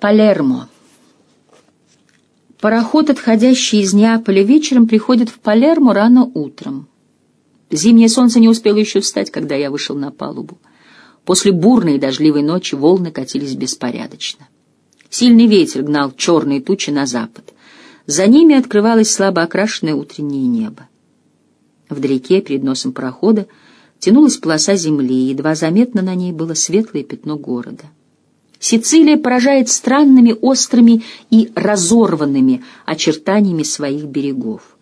Палермо. Пароход, отходящий из Неаполя вечером, приходит в Палермо рано утром. Зимнее солнце не успело еще встать, когда я вышел на палубу. После бурной и дождливой ночи волны катились беспорядочно. Сильный ветер гнал черные тучи на запад. За ними открывалось слабо окрашенное утреннее небо. Вдалеке, перед носом парохода, тянулась полоса земли, и едва заметно на ней было светлое пятно города. Сицилия поражает странными, острыми и разорванными очертаниями своих берегов.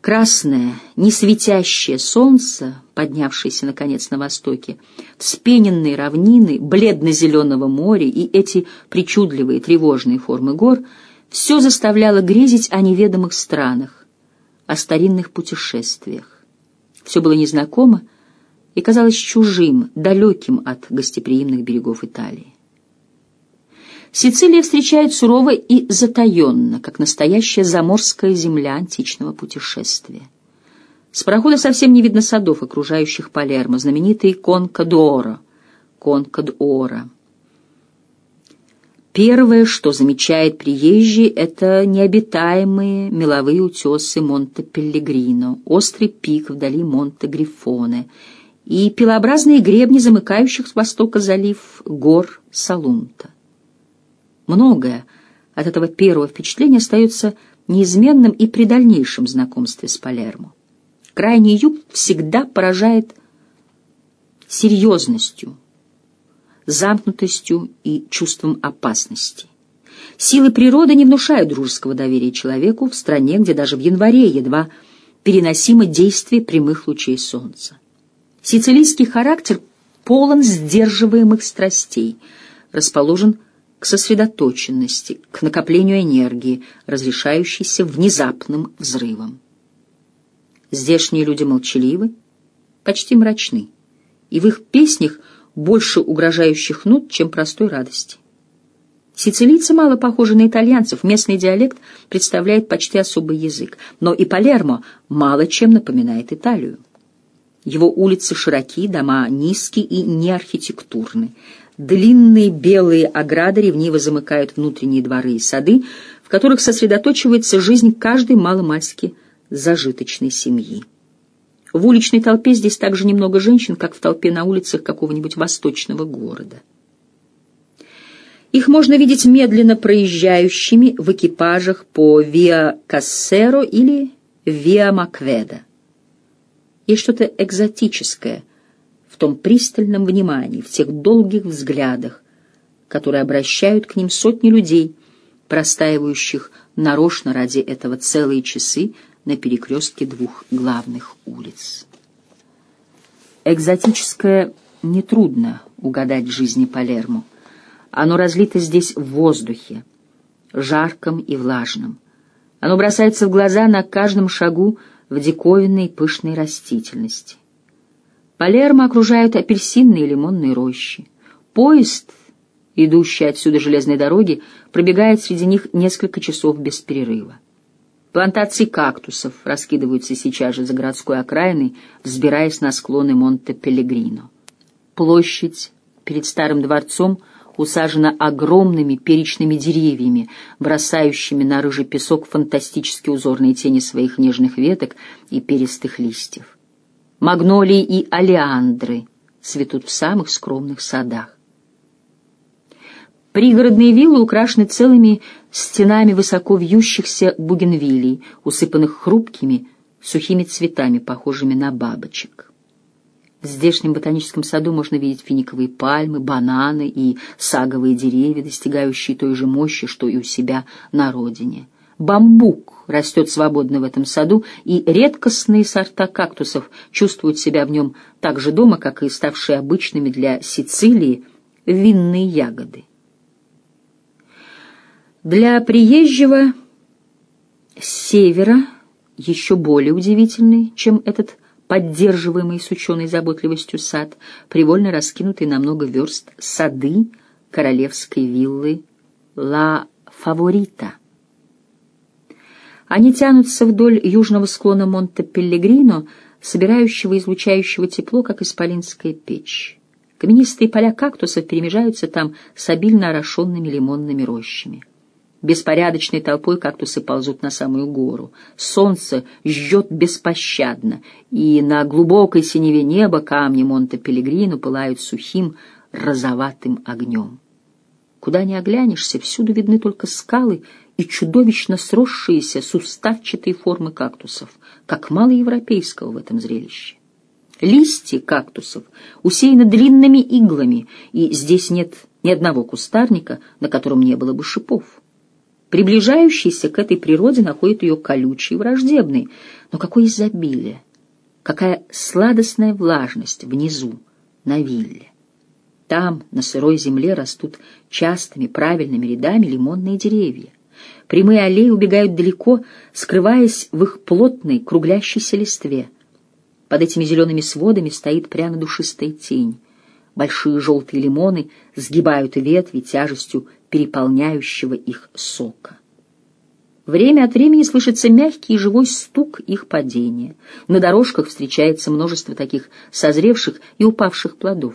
Красное, несветящее солнце, поднявшееся, наконец, на востоке, вспененные равнины, бледно-зеленого моря и эти причудливые тревожные формы гор — все заставляло грезить о неведомых странах, о старинных путешествиях. Все было незнакомо и казалось чужим, далеким от гостеприимных берегов Италии. Сицилия встречает сурово и затаенно, как настоящая заморская земля античного путешествия. С парохода совсем не видно садов, окружающих Палермо, знаменитый Конкадоро, Конкадора. Первое, что замечает приезжий, это необитаемые меловые утесы Монте-Пеллегрино, острый пик вдали Монте-Грифоне и пилообразные гребни, замыкающих с востока залив гор Салунта. Многое от этого первого впечатления остается неизменным и при дальнейшем знакомстве с Палермо. Крайний юг всегда поражает серьезностью, замкнутостью и чувством опасности. Силы природы не внушают дружеского доверия человеку в стране, где даже в январе едва переносимо действие прямых лучей солнца. Сицилийский характер полон сдерживаемых страстей, расположен к сосредоточенности, к накоплению энергии, разрешающейся внезапным взрывом. Здешние люди молчаливы, почти мрачны, и в их песнях больше угрожающих нот, чем простой радости. Сицилийцы мало похожи на итальянцев, местный диалект представляет почти особый язык, но и Палермо мало чем напоминает Италию. Его улицы широки, дома низкие и неархитектурны. Длинные белые ограды ревниво замыкают внутренние дворы и сады, в которых сосредоточивается жизнь каждой маломальски зажиточной семьи. В уличной толпе здесь так же немного женщин, как в толпе на улицах какого-нибудь восточного города. Их можно видеть медленно проезжающими в экипажах по Виа Кассеро или Виа Макведа. Есть что-то экзотическое — том пристальном внимании, в тех долгих взглядах, которые обращают к ним сотни людей, простаивающих нарочно ради этого целые часы на перекрестке двух главных улиц. Экзотическое нетрудно угадать в жизни Палермо. Оно разлито здесь в воздухе, жарком и влажном. Оно бросается в глаза на каждом шагу в диковинной пышной растительности. Палермо окружают апельсинные и лимонные рощи. Поезд, идущий отсюда железной дороги, пробегает среди них несколько часов без перерыва. Плантации кактусов раскидываются сейчас же за городской окраиной, взбираясь на склоны Монте-Пелегрино. Площадь перед старым дворцом усажена огромными перечными деревьями, бросающими на рыжий песок фантастически узорные тени своих нежных веток и перистых листьев. Магнолии и алиандры цветут в самых скромных садах. Пригородные виллы украшены целыми стенами высоко вьющихся бугенвилей, усыпанных хрупкими, сухими цветами, похожими на бабочек. В здешнем ботаническом саду можно видеть финиковые пальмы, бананы и саговые деревья, достигающие той же мощи, что и у себя на родине. Бамбук растет свободно в этом саду, и редкостные сорта кактусов чувствуют себя в нем так же дома, как и ставшие обычными для Сицилии винные ягоды. Для приезжего с севера еще более удивительный, чем этот поддерживаемый с ученой заботливостью сад, привольно раскинутый на много верст сады королевской виллы Ла Фаворита — они тянутся вдоль южного склона Монте-Пеллегрино, собирающего и излучающего тепло, как исполинская печь. Каменистые поля кактусов перемежаются там с обильно орошенными лимонными рощами. Беспорядочной толпой кактусы ползут на самую гору. Солнце жжет беспощадно, и на глубокой синеве неба камни Монте-Пелегрино пылают сухим розоватым огнем. Куда ни оглянешься, всюду видны только скалы и чудовищно сросшиеся суставчатые формы кактусов, как мало европейского в этом зрелище. Листья кактусов усеяны длинными иглами, и здесь нет ни одного кустарника, на котором не было бы шипов. Приближающийся к этой природе находит ее колючей и враждебной. Но какое изобилие! Какая сладостная влажность внизу, на вилле! Там, на сырой земле, растут частыми правильными рядами лимонные деревья. Прямые аллеи убегают далеко, скрываясь в их плотной, круглящейся листве. Под этими зелеными сводами стоит прямо душистая тень. Большие желтые лимоны сгибают ветви тяжестью переполняющего их сока. Время от времени слышится мягкий и живой стук их падения. На дорожках встречается множество таких созревших и упавших плодов.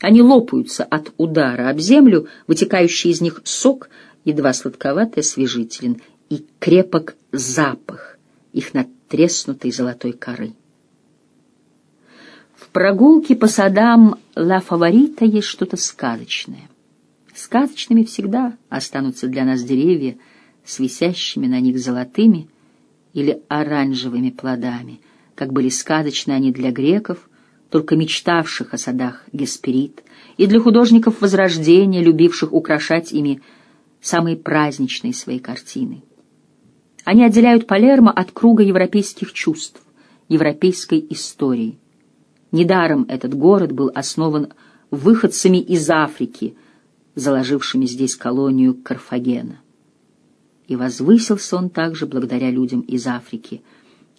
Они лопаются от удара об землю, вытекающий из них сок, едва сладковатый, освежителен, и крепок запах их надтреснутой золотой коры. В прогулке по садам Ла Фаворита есть что-то сказочное. Сказочными всегда останутся для нас деревья с висящими на них золотыми или оранжевыми плодами, как были сказочны они для греков, только мечтавших о садах Гесперид, и для художников Возрождения, любивших украшать ими самые праздничные свои картины. Они отделяют Палермо от круга европейских чувств, европейской истории. Недаром этот город был основан выходцами из Африки, заложившими здесь колонию Карфагена. И возвысился он также благодаря людям из Африки,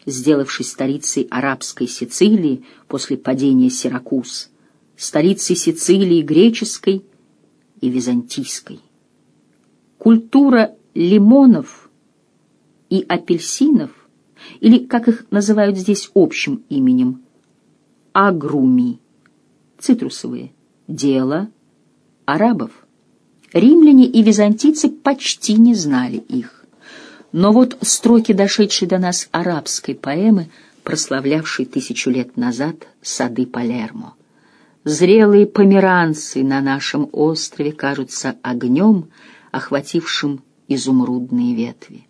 сделавшись столицей арабской Сицилии после падения Сиракуз, столицей Сицилии греческой и византийской. Культура лимонов и апельсинов, или, как их называют здесь общим именем, агруми, цитрусовые, дело арабов. Римляне и византийцы почти не знали их. Но вот строки, дошедшие до нас арабской поэмы, прославлявшей тысячу лет назад сады Палермо. Зрелые померанцы на нашем острове кажутся огнем, охватившим изумрудные ветви.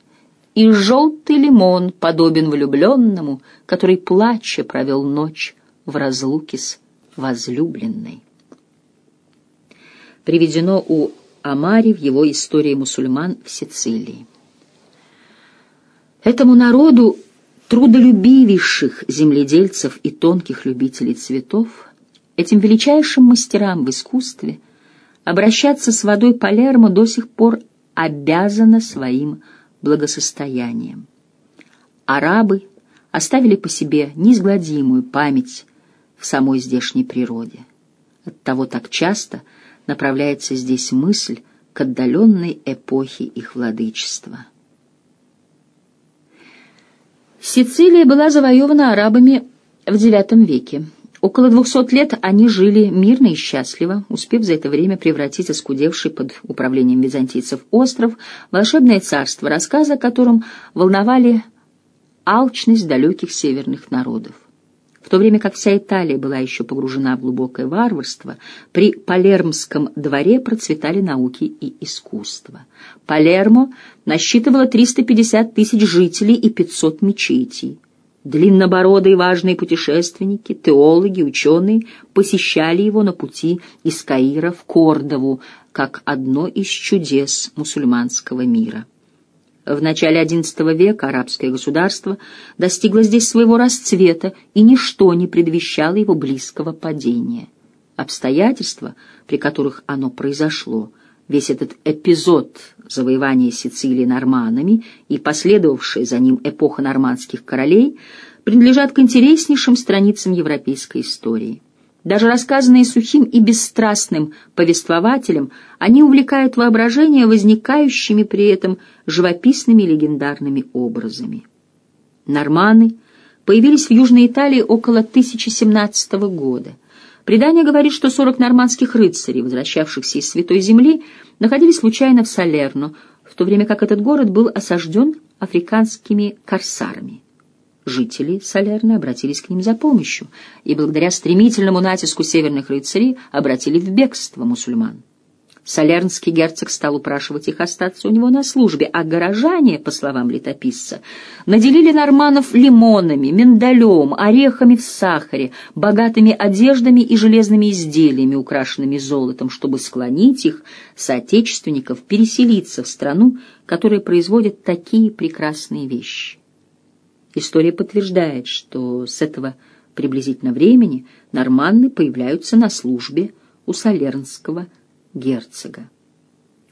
И желтый лимон подобен влюбленному, который, плача, провел ночь в разлуке с возлюбленной. Приведено у Амари в его «Истории мусульман в Сицилии». Этому народу трудолюбивейших земледельцев и тонких любителей цветов, этим величайшим мастерам в искусстве, обращаться с водой Палермо до сих пор обязано своим благосостоянием. Арабы оставили по себе неизгладимую память в самой здешней природе. Оттого так часто – направляется здесь мысль к отдаленной эпохе их владычества. Сицилия была завоевана арабами в IX веке. Около двухсот лет они жили мирно и счастливо, успев за это время превратить оскудевший под управлением византийцев остров в волшебное царство, рассказы о котором волновали алчность далеких северных народов. В то время как вся Италия была еще погружена в глубокое варварство, при Палермском дворе процветали науки и искусство. Палермо насчитывало 350 тысяч жителей и 500 мечетей. Длиннобородые важные путешественники, теологи, ученые посещали его на пути из Каира в Кордову, как одно из чудес мусульманского мира. В начале XI века арабское государство достигло здесь своего расцвета, и ничто не предвещало его близкого падения. Обстоятельства, при которых оно произошло, весь этот эпизод завоевания Сицилии норманами и последовавшая за ним эпоха нормандских королей, принадлежат к интереснейшим страницам европейской истории. Даже рассказанные сухим и бесстрастным повествователем, они увлекают воображение возникающими при этом живописными легендарными образами. Норманы появились в Южной Италии около 1017 года. Предание говорит, что сорок нормандских рыцарей, возвращавшихся из Святой Земли, находились случайно в Салерно, в то время как этот город был осажден африканскими корсарами. Жители Салерны обратились к ним за помощью, и благодаря стремительному натиску северных рыцарей обратили в бегство мусульман. Солернский герцог стал упрашивать их остаться у него на службе, а горожане, по словам летописца, наделили норманов лимонами, миндалем, орехами в сахаре, богатыми одеждами и железными изделиями, украшенными золотом, чтобы склонить их, соотечественников, переселиться в страну, которая производит такие прекрасные вещи. История подтверждает, что с этого приблизительно времени норманны появляются на службе у Солернского герцога.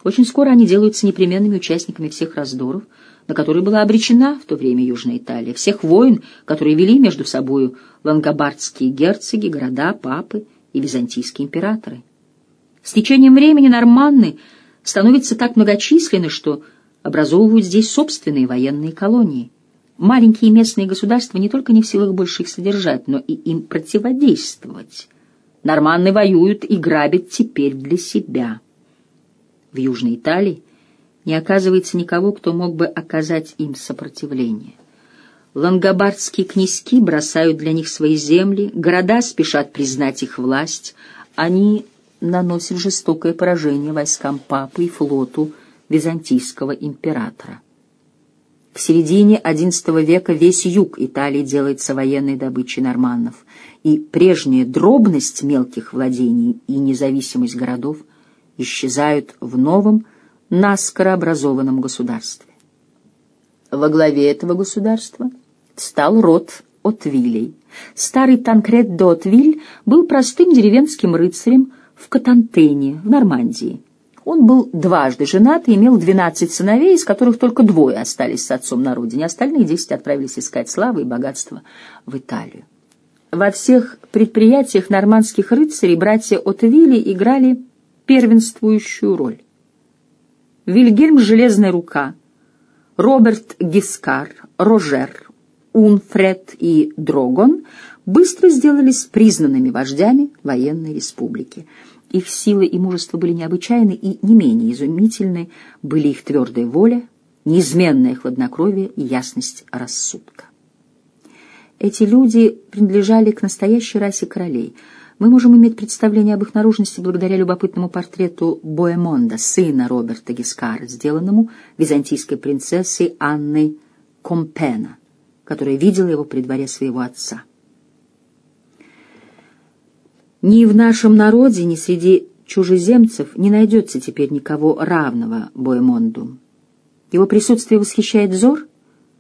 Очень скоро они делаются непременными участниками всех раздоров, на которые была обречена в то время Южная Италия, всех войн, которые вели между собою лангобардские герцоги, города, папы и византийские императоры. С течением времени норманны становятся так многочисленны, что образовывают здесь собственные военные колонии. Маленькие местные государства не только не в силах больше их содержать, но и им противодействовать. Норманны воюют и грабят теперь для себя. В Южной Италии не оказывается никого, кто мог бы оказать им сопротивление. Лангобардские князьки бросают для них свои земли, города спешат признать их власть, они наносят жестокое поражение войскам папы и флоту византийского императора. В середине XI века весь юг Италии делается военной добычей норманнов, и прежняя дробность мелких владений и независимость городов исчезают в новом, наскоро образованном государстве. Во главе этого государства стал род Отвилей. Старый Танкрет де Отвиль был простым деревенским рыцарем в Катантене, в Нормандии, он был дважды женат и имел двенадцать сыновей, из которых только двое остались с отцом на родине, остальные десять отправились искать славы и богатства в Италию. Во всех предприятиях нормандских рыцарей братья Отвили играли первенствующую роль. Вильгельм Железная Рука, Роберт Гискар, Рожер, Унфред и Дрогон быстро сделались признанными вождями военной республики – их силы и мужество были необычайны, и не менее изумительны были их твердая воля, неизменное хладнокровие и ясность рассудка. Эти люди принадлежали к настоящей расе королей. Мы можем иметь представление об их наружности благодаря любопытному портрету Боэмонда, сына Роберта Гискара, сделанному византийской принцессой Анной Компена, которая видела его при дворе своего отца. Ни в нашем народе, ни среди чужеземцев не найдется теперь никого равного Боемонду. Его присутствие восхищает взор,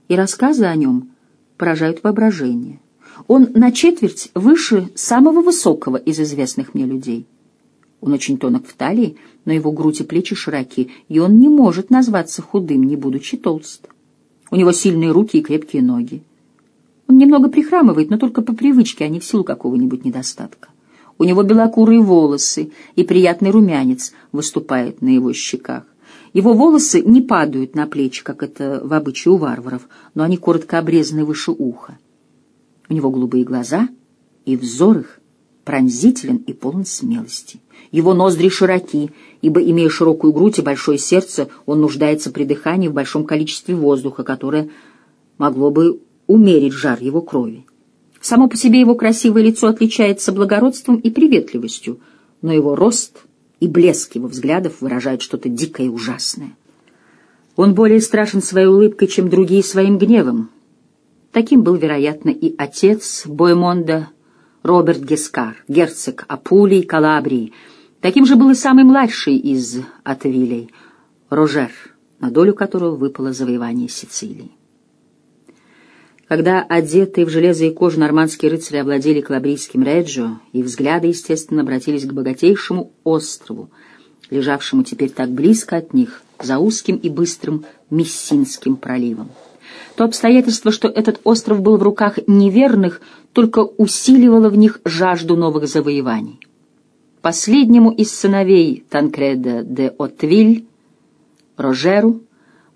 и рассказы о нем поражают воображение. Он на четверть выше самого высокого из известных мне людей. Он очень тонок в талии, но его грудь и плечи широки, и он не может назваться худым, не будучи толст. У него сильные руки и крепкие ноги. Он немного прихрамывает, но только по привычке, а не в силу какого-нибудь недостатка. У него белокурые волосы, и приятный румянец выступает на его щеках. Его волосы не падают на плечи, как это в обычае у варваров, но они коротко обрезаны выше уха. У него голубые глаза, и взор их пронзителен и полон смелости. Его ноздри широки, ибо, имея широкую грудь и большое сердце, он нуждается при дыхании в большом количестве воздуха, которое могло бы умерить жар его крови. Само по себе его красивое лицо отличается благородством и приветливостью, но его рост и блеск его взглядов выражают что-то дикое и ужасное. Он более страшен своей улыбкой, чем другие своим гневом. Таким был, вероятно, и отец Боймонда Роберт Гескар, герцог Апулии и Калабрии. Таким же был и самый младший из Атвилей, Рожер, на долю которого выпало завоевание Сицилии. Когда одетые в железо и кожу нормандские рыцари овладели Калабрийским Реджио, и взгляды, естественно, обратились к богатейшему острову, лежавшему теперь так близко от них, за узким и быстрым Мессинским проливом. То обстоятельство, что этот остров был в руках неверных, только усиливало в них жажду новых завоеваний. Последнему из сыновей Танкреда де Отвиль, Рожеру,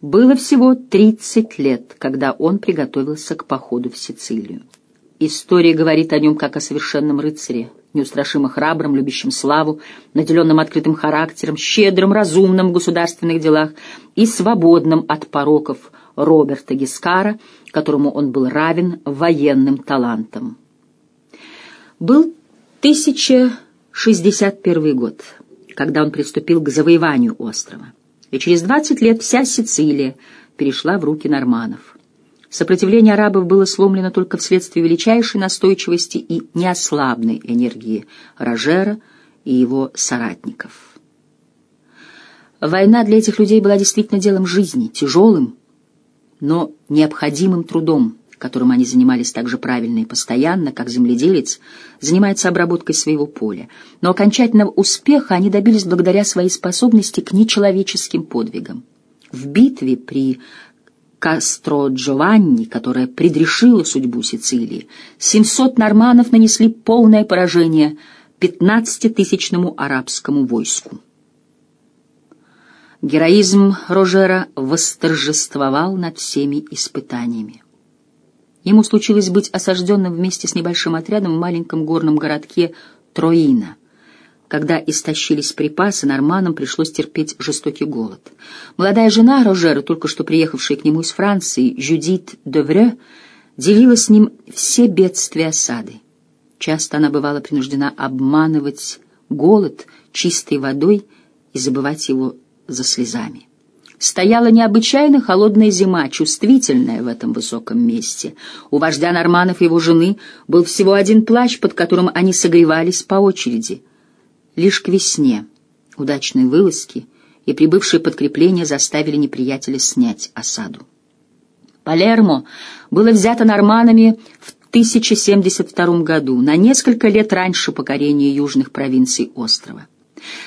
было всего 30 лет, когда он приготовился к походу в Сицилию. История говорит о нем как о совершенном рыцаре, неустрашимо храбрым, любящим славу, наделенным открытым характером, щедрым, разумным в государственных делах и свободным от пороков Роберта Гискара, которому он был равен военным талантам. Был 1061 год, когда он приступил к завоеванию острова, и через 20 лет вся Сицилия перешла в руки норманов. Сопротивление арабов было сломлено только вследствие величайшей настойчивости и неослабной энергии Рожера и его соратников. Война для этих людей была действительно делом жизни, тяжелым, но необходимым трудом, которым они занимались так же правильно и постоянно, как земледелец занимается обработкой своего поля. Но окончательного успеха они добились благодаря своей способности к нечеловеческим подвигам. В битве при Кастро Джованни, которая предрешила судьбу Сицилии, 700 норманов нанесли полное поражение 15-тысячному арабскому войску. Героизм Рожера восторжествовал над всеми испытаниями. Ему случилось быть осажденным вместе с небольшим отрядом в маленьком горном городке Троина — когда истощились припасы, норманам пришлось терпеть жестокий голод. Молодая жена Рожера, только что приехавшая к нему из Франции, Жюдит Девре, делила с ним все бедствия осады. Часто она бывала принуждена обманывать голод чистой водой и забывать его за слезами. Стояла необычайно холодная зима, чувствительная в этом высоком месте. У вождя норманов и его жены был всего один плащ, под которым они согревались по очереди — Лишь к весне удачные вылазки и прибывшие подкрепления заставили неприятеля снять осаду. Палермо было взято норманами в 1072 году, на несколько лет раньше покорения южных провинций острова.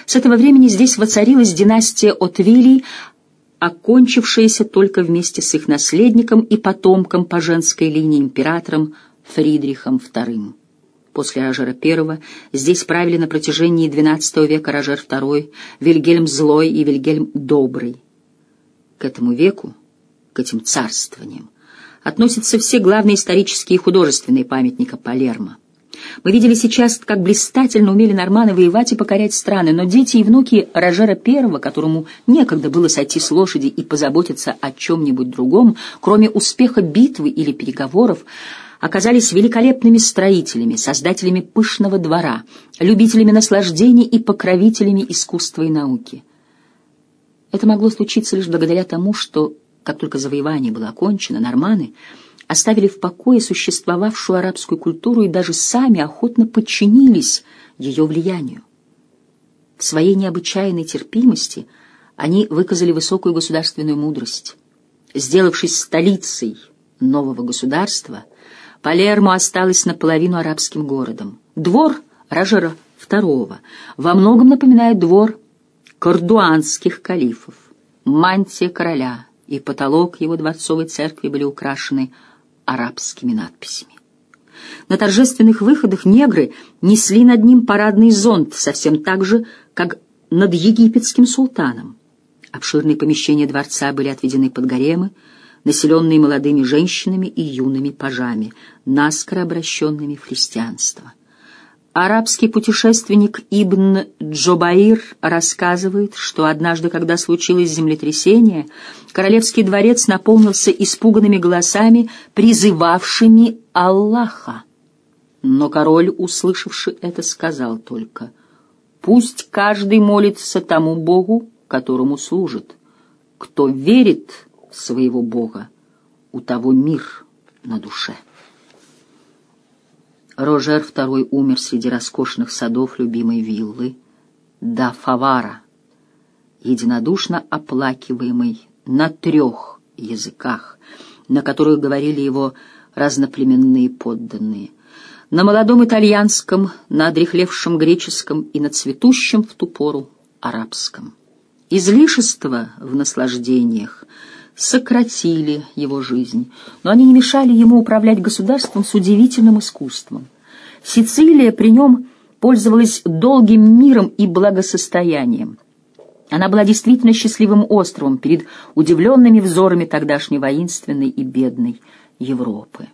С этого времени здесь воцарилась династия Отвилий, окончившаяся только вместе с их наследником и потомком по женской линии императором Фридрихом II. После Рожера I здесь правили на протяжении XII века Рожер II, Вильгельм Злой и Вильгельм Добрый. К этому веку, к этим царствованиям, относятся все главные исторические и художественные памятники Палермо. Мы видели сейчас, как блистательно умели норманы воевать и покорять страны, но дети и внуки Рожера I, которому некогда было сойти с лошади и позаботиться о чем-нибудь другом, кроме успеха битвы или переговоров, оказались великолепными строителями, создателями пышного двора, любителями наслаждений и покровителями искусства и науки. Это могло случиться лишь благодаря тому, что, как только завоевание было окончено, норманы оставили в покое существовавшую арабскую культуру и даже сами охотно подчинились ее влиянию. В своей необычайной терпимости они выказали высокую государственную мудрость. Сделавшись столицей нового государства, Палермо осталось наполовину арабским городом. Двор Рожера II во многом напоминает двор кордуанских калифов. Мантия короля и потолок его дворцовой церкви были украшены арабскими надписями. На торжественных выходах негры несли над ним парадный зонт, совсем так же, как над египетским султаном. Обширные помещения дворца были отведены под гаремы, населенные молодыми женщинами и юными пажами, наскоро обращенными в христианство. Арабский путешественник Ибн Джобаир рассказывает, что однажды, когда случилось землетрясение, королевский дворец наполнился испуганными голосами, призывавшими Аллаха. Но король, услышавший это, сказал только, «Пусть каждый молится тому Богу, которому служит. Кто верит своего Бога, у того мир на душе. Рожер II умер среди роскошных садов любимой виллы да Фавара, единодушно оплакиваемый на трех языках, на которых говорили его разноплеменные подданные, на молодом итальянском, на одрехлевшем греческом и на цветущем в ту пору арабском. Излишество в наслаждениях — сократили его жизнь, но они не мешали ему управлять государством с удивительным искусством. Сицилия при нем пользовалась долгим миром и благосостоянием. Она была действительно счастливым островом перед удивленными взорами тогдашней воинственной и бедной Европы.